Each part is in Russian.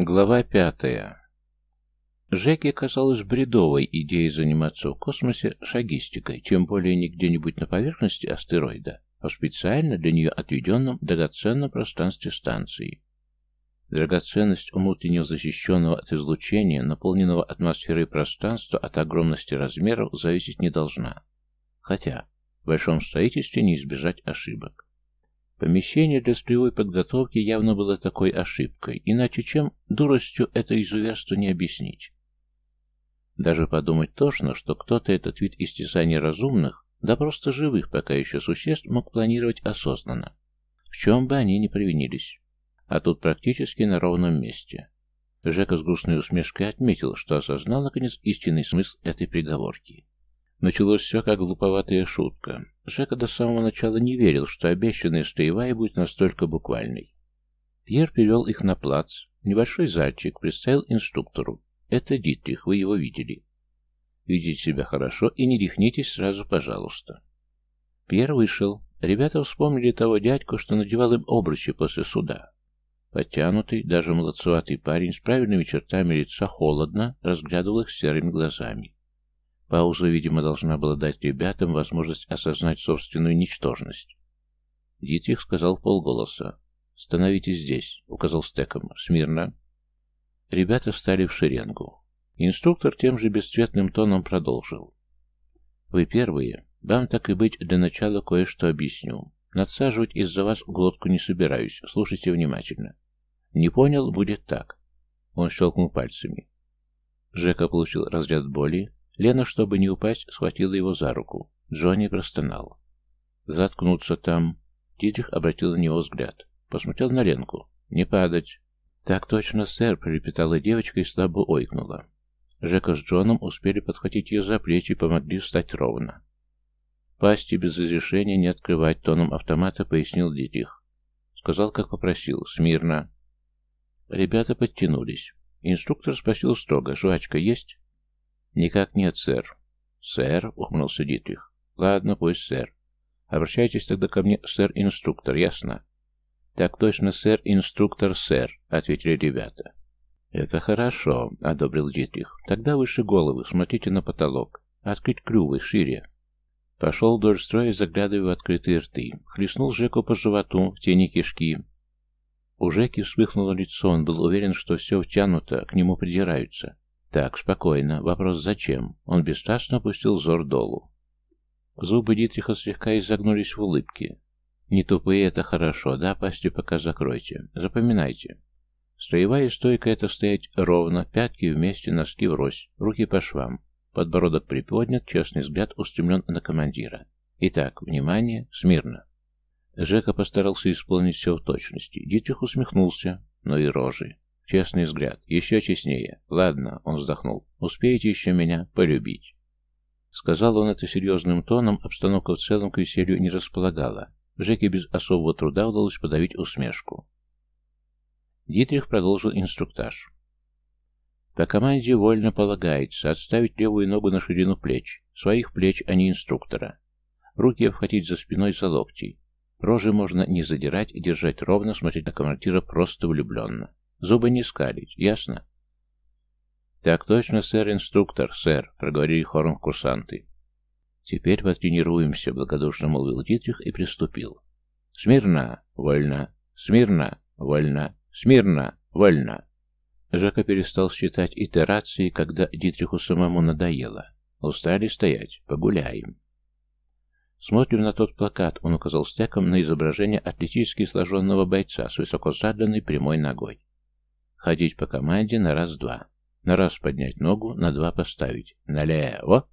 Глава пятая. Жеке казалось бредовой идеей заниматься в космосе шагистикой, тем более не где-нибудь на поверхности астероида, а специально для нее отведенном драгоценном пространстве станции. Драгоценность внутреннего защищенного от излучения, наполненного атмосферой пространства от огромности размеров, зависеть не должна. Хотя в большом строительстве не избежать ошибок. Помещение для строевой подготовки явно было такой ошибкой, иначе чем дуростью это изуверство не объяснить. Даже подумать тошно, что кто-то этот вид истязания разумных, да просто живых пока еще существ, мог планировать осознанно. В чем бы они ни провинились. А тут практически на ровном месте. Жека с грустной усмешкой отметил, что осознал, наконец, истинный смысл этой приговорки. Началось все как глуповатая шутка. Жека до самого начала не верил, что обещанная строевая будет настолько буквальной. Пьер привел их на плац, небольшой зальчик, представил инструктору. «Это Дитрих, вы его видели. Видите себя хорошо и не рехнитесь сразу, пожалуйста». Пьер вышел. Ребята вспомнили того дядьку, что надевал им обручи после суда. Подтянутый, даже молодцеватый парень с правильными чертами лица холодно разглядывал их серыми глазами. Пауза, видимо, должна была дать ребятам возможность осознать собственную ничтожность. Дитрих сказал полголоса. «Становитесь здесь», — указал стеком. «Смирно». Ребята встали в шеренгу. Инструктор тем же бесцветным тоном продолжил. «Вы первые. Вам так и быть для начала кое-что объясню. Надсаживать из-за вас глотку не собираюсь. Слушайте внимательно. Не понял, будет так». Он щелкнул пальцами. Жека получил разряд боли, Лена, чтобы не упасть, схватила его за руку. Джонни простонал. «Заткнуться там». Дитрих обратил на него взгляд. Посмотрел на Ленку. «Не падать». «Так точно, сэр», — пролепетала девочка и слабо ойкнула. Жека с Джоном успели подхватить ее за плечи и помогли встать ровно. «Пасти без разрешения не открывать», — тоном автомата пояснил Дитрих. Сказал, как попросил. «Смирно». Ребята подтянулись. Инструктор спросил строго. «Жвачка есть?» «Никак нет, сэр». «Сэр?» — ухмылся Дитрих. «Ладно, пусть сэр. Обращайтесь тогда ко мне, сэр-инструктор, ясно?» «Так точно, сэр-инструктор, сэр», — ответили ребята. «Это хорошо», — одобрил Дитрих. «Тогда выше головы, смотрите на потолок. Открыть клювы шире». Пошел вдоль строя, заглядывая в открытые рты. Хлестнул Жеку по животу, в тени кишки. У Жеки вспыхнуло лицо, он был уверен, что все втянуто, к нему придираются. Так, спокойно. Вопрос зачем? Он бесстрастно опустил взор долу. Зубы Дитриха слегка изогнулись в улыбке. Не тупые это хорошо, да, пасти пока закройте. Запоминайте. Строевая стойка — это стоять ровно, пятки вместе, носки врозь, руки по швам. Подбородок приподнят, честный взгляд устремлен на командира. Итак, внимание, смирно. Жека постарался исполнить все в точности. Дитрих усмехнулся, но и рожи. Честный взгляд. Еще честнее. Ладно, он вздохнул. Успеете еще меня полюбить. Сказал он это серьезным тоном, обстановка в целом к веселью не располагала. Жеке без особого труда удалось подавить усмешку. Дитрих продолжил инструктаж. По команде вольно полагается отставить левую ногу на ширину плеч, своих плеч, а не инструктора. Руки обхватить за спиной за локти. Рожи можно не задирать и держать ровно, смотреть на командира просто влюбленно. Зубы не скалить, ясно? Так точно, сэр-инструктор, сэр, проговорили хором курсанты. Теперь потренируемся, благодушно молвил Дитрих и приступил. Смирно, вольно, смирно, вольно, смирно, вольно. Жака перестал считать итерации, когда Дитриху самому надоело. Устали стоять, погуляем. Смотрим на тот плакат, он указал стеком на изображение атлетически сложенного бойца с высоко заданной прямой ногой. Ходить по команде на раз-два. На раз поднять ногу, на два поставить. Налево!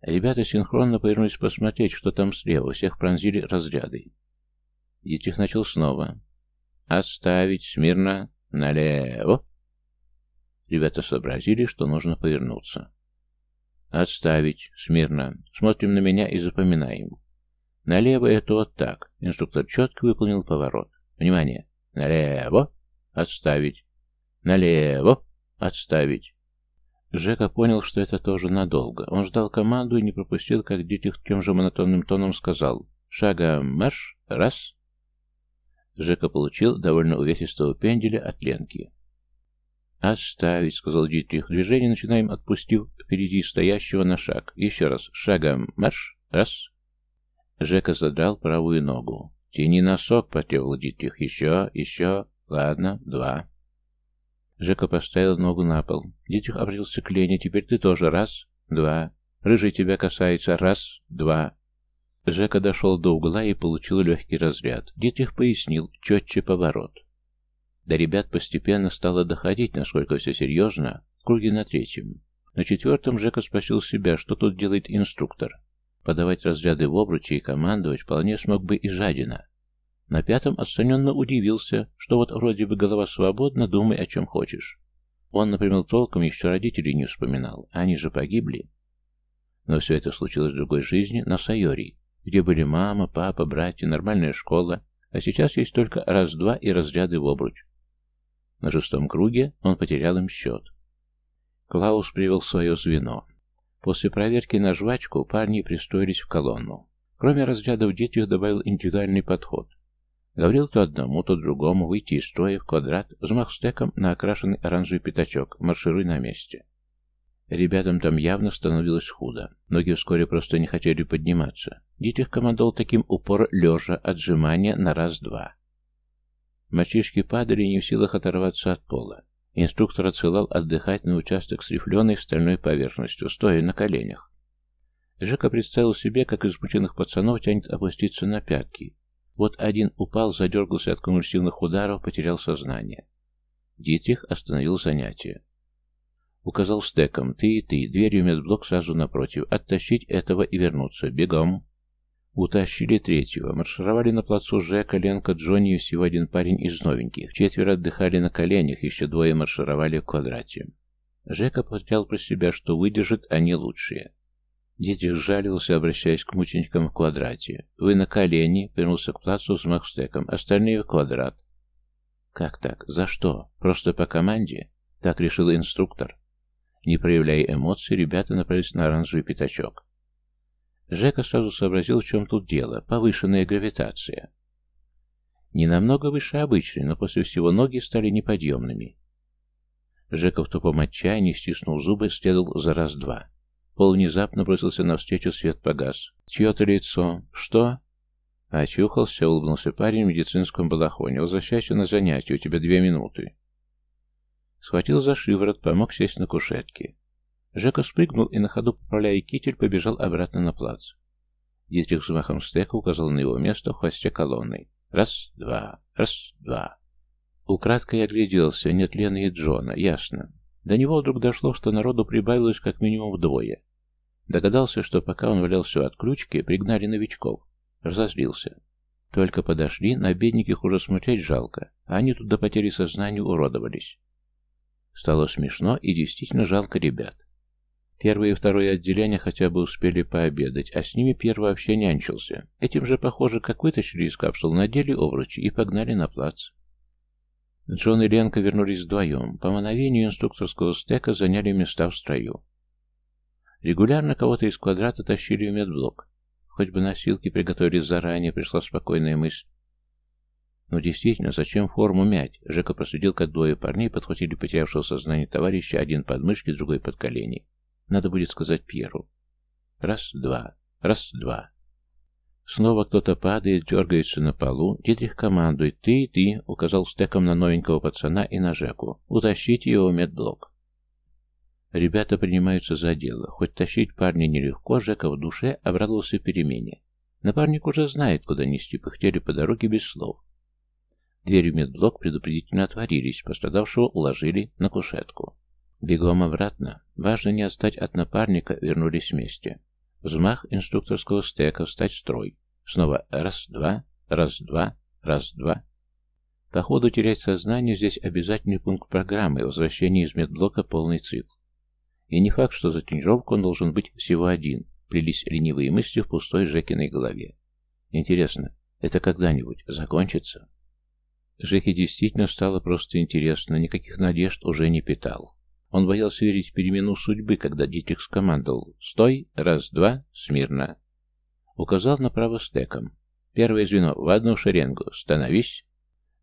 Ребята синхронно повернулись посмотреть, что там слева. Всех пронзили разряды. Дитрих начал снова. «Оставить смирно. Налево!» Ребята сообразили, что нужно повернуться. «Отставить. Смирно. Смотрим на меня и запоминаем. Налево это вот так». Инструктор четко выполнил поворот. «Внимание! Налево! Отставить. Налево. Отставить. Жека понял, что это тоже надолго. Он ждал команду и не пропустил, как Дитих тем же монотонным тоном сказал «Шагом марш! Раз!». Жека получил довольно увесистого пенделя от Ленки. «Оставить», — сказал Дитрих. «Движение начинаем, отпустив впереди стоящего на шаг. Еще раз. Шагом. Марш. Раз». Жека задрал правую ногу. «Тяни носок», — потребовал Дитрих. «Еще, еще. Ладно. Два». Жека поставил ногу на пол. Дитрих обратился к Лене. «Теперь ты тоже. Раз. Два. Рыжий тебя касается. Раз. Два». Жека дошел до угла и получил легкий разряд. Дитрих пояснил. Четче поворот. До ребят постепенно стало доходить, насколько все серьезно, в круге на третьем. На четвертом Жека спросил себя, что тут делает инструктор. Подавать разряды в обруче и командовать вполне смог бы и жадина. На пятом отстраненно удивился, что вот вроде бы голова свободна, думай о чем хочешь. Он, например, толком еще родителей не вспоминал, они же погибли. Но все это случилось в другой жизни, на Сайори, где были мама, папа, братья, нормальная школа, а сейчас есть только раз-два и разряды в обруч. На шестом круге он потерял им счет. Клаус привел свое звено. После проверки на жвачку парни пристроились в колонну. Кроме разрядов детей добавил индивидуальный подход. Говорил то одному, то другому выйти из строя в квадрат, взмах стеком на окрашенный оранжевый пятачок, маршируй на месте. Ребятам там явно становилось худо. Ноги вскоре просто не хотели подниматься. Дитих командовал таким упор лежа, отжимания на раз-два. Мальчишки падали, не в силах оторваться от пола. Инструктор отсылал отдыхать на участок с рифленой стальной поверхностью, стоя на коленях. Жека представил себе, как измученных пацанов тянет опуститься на пятки. Вот один упал, задергался от конвульсивных ударов, потерял сознание. Дитрих остановил занятие. Указал стеком, ты и ты, дверью медблок сразу напротив, оттащить этого и вернуться, бегом. Утащили третьего. Маршировали на плацу Жека, Ленка, Джонни и всего один парень из новеньких. Четверо отдыхали на коленях, еще двое маршировали в квадрате. Жека потерял про себя, что выдержит, они лучшие. Дети жалился, обращаясь к мученикам в квадрате. «Вы на колени», — вернулся к плацу с махстеком, остальные в квадрат. «Как так? За что? Просто по команде?» Так решил инструктор. Не проявляя эмоций, ребята направились на оранжевый пятачок. Жека сразу сообразил, в чем тут дело. Повышенная гравитация. Не намного выше обычной, но после всего ноги стали неподъемными. Жека в тупом отчаянии, стиснул зубы, следовал за раз-два. Пол внезапно бросился навстречу, свет погас. Чье-то лицо. Что? Очухался, улыбнулся парень в медицинском балахоне. Возвращайся на занятие, у тебя две минуты. Схватил за шиворот, помог сесть на кушетке. Жека спрыгнул и на ходу, поправляя китель, побежал обратно на плац. Дитрих взмахом стека указал на его место в хвосте колонны. Раз, два, раз, два. Украдкой огляделся, нет Лены и Джона, ясно. До него вдруг дошло, что народу прибавилось как минимум вдвое. Догадался, что пока он валялся от ключки, пригнали новичков. Разозлился. Только подошли, на бедненьких уже смотреть жалко, а они тут до потери сознания уродовались. Стало смешно и действительно жалко ребят. Первое и второе отделения хотя бы успели пообедать, а с ними первый вообще нянчился. Этим же, похоже, как вытащили из капсул, надели обручи и погнали на плац. Джон и Ленка вернулись вдвоем. По мановению инструкторского стека заняли места в строю. Регулярно кого-то из квадрата тащили в медблок. Хоть бы носилки приготовили заранее, пришла спокойная мысль. Но действительно, зачем форму мять? Жека проследил, как двое парней подхватили потерявшего сознание товарища, один под мышки, другой под колени. Надо будет сказать Пьеру. Раз-два, раз-два. Снова кто-то падает, дергается на полу. Дитрих командует. «Ты, ты!» — указал стеком на новенького пацана и на Жеку. «Утащите его в медблок». Ребята принимаются за дело. Хоть тащить парня нелегко, Жека в душе обрадовался перемене. Напарник уже знает, куда нести, пыхтели по дороге без слов. Двери в медблок предупредительно отворились, пострадавшего уложили на кушетку. Бегом обратно. Важно не отстать от напарника, вернулись вместе. Взмах инструкторского стека, встать в строй. Снова раз-два, раз-два, раз-два. По ходу терять сознание здесь обязательный пункт программы, возвращение из медблока полный цикл. И не факт, что за тренировку он должен быть всего один, плелись ленивые мысли в пустой Жекиной голове. Интересно, это когда-нибудь закончится? Жеке действительно стало просто интересно, никаких надежд уже не питал. Он боялся верить перемену судьбы, когда Дитрих скомандовал «Стой! Раз-два! Смирно!» Указал направо стеком. Первое звено в одну шеренгу. Становись!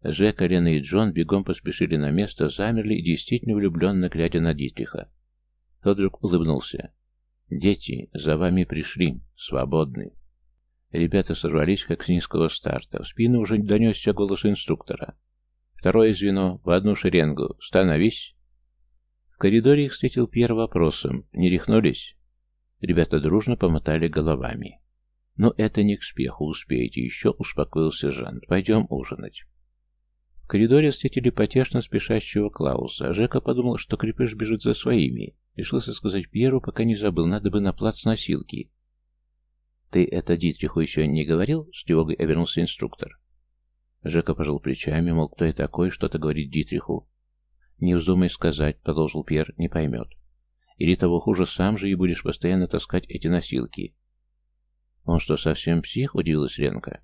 Жека, Лена и Джон бегом поспешили на место, замерли и действительно влюбленно глядя на Дитриха. Тот вдруг улыбнулся. «Дети, за вами пришли. Свободны». Ребята сорвались, как с низкого старта. В спину уже донесся голос инструктора. «Второе звено, в одну шеренгу. Становись!» В коридоре их встретил Пьер вопросом. «Не рехнулись?» Ребята дружно помотали головами. «Но это не к спеху, успеете еще», — успокоился Жант. «Пойдем ужинать». В коридоре встретили потешно спешащего Клауса. Жека подумал, что крепыш бежит за своими. Решился сказать Пьеру, пока не забыл, надо бы на плац носилки. «Ты это Дитриху еще не говорил?» — с тревогой обернулся инструктор. Жека пожал плечами, мол, кто я такой, что-то говорит Дитриху. «Не вздумай сказать», — продолжил Пьер, — «не поймет. Или того хуже, сам же и будешь постоянно таскать эти носилки». «Он что, совсем псих?» — удивилась Ленка.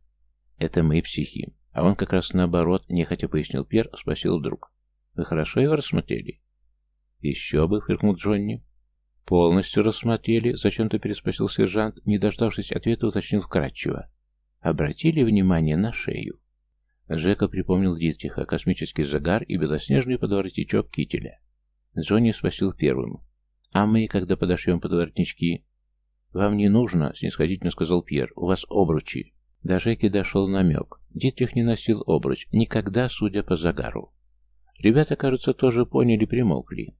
«Это мы психи. А он как раз наоборот, нехотя пояснил Пьер, спросил вдруг. «Вы хорошо его рассмотрели?» «Еще бы», — фыркнул Джонни. «Полностью рассмотрели», — зачем-то переспросил сержант, не дождавшись ответа, уточнил вкратчиво. «Обратили внимание на шею?» Жека припомнил Дитриха, космический загар и белоснежный подворотничок кителя. Джонни спросил первым. «А мы, когда подошьем подворотнички?» «Вам не нужно», — снисходительно сказал Пьер. «У вас обручи». До Жеки дошел намек. Дитрих не носил обруч. Никогда, судя по загару. Ребята, кажется, тоже поняли, примолкли.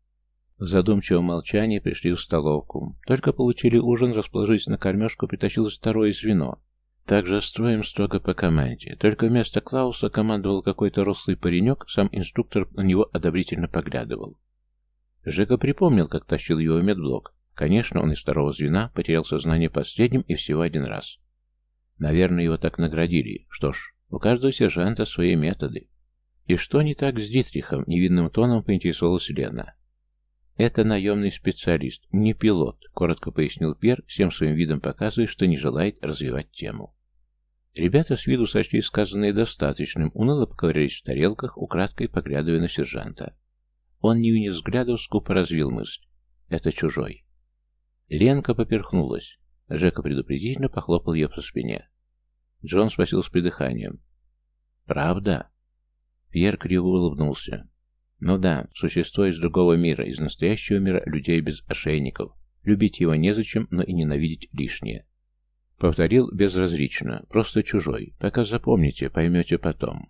В задумчивом молчании пришли в столовку. Только получили ужин, расположились на кормежку, притащилось второе звено. Также строим строго по команде. Только вместо Клауса командовал какой-то рослый паренек, сам инструктор на него одобрительно поглядывал. Жека припомнил, как тащил его медблок. Конечно, он из второго звена потерял сознание последним и всего один раз. Наверное, его так наградили. Что ж, у каждого сержанта свои методы. И что не так с Дитрихом, невинным тоном поинтересовалась Лена. «Это наемный специалист, не пилот», — коротко пояснил Пер, всем своим видом показывая, что не желает развивать тему. Ребята с виду сочли сказанное достаточным, уныло поковырялись в тарелках, украдкой поглядывая на сержанта. Он не вынес взглядов, скупо развил мысль. «Это чужой». Ленка поперхнулась. Жека предупредительно похлопал ее по спине. Джон спросил с придыханием. «Правда?» Пьер криво улыбнулся. «Ну да, существо из другого мира, из настоящего мира людей без ошейников. Любить его незачем, но и ненавидеть лишнее. Повторил безразлично, просто чужой. Пока запомните, поймете потом.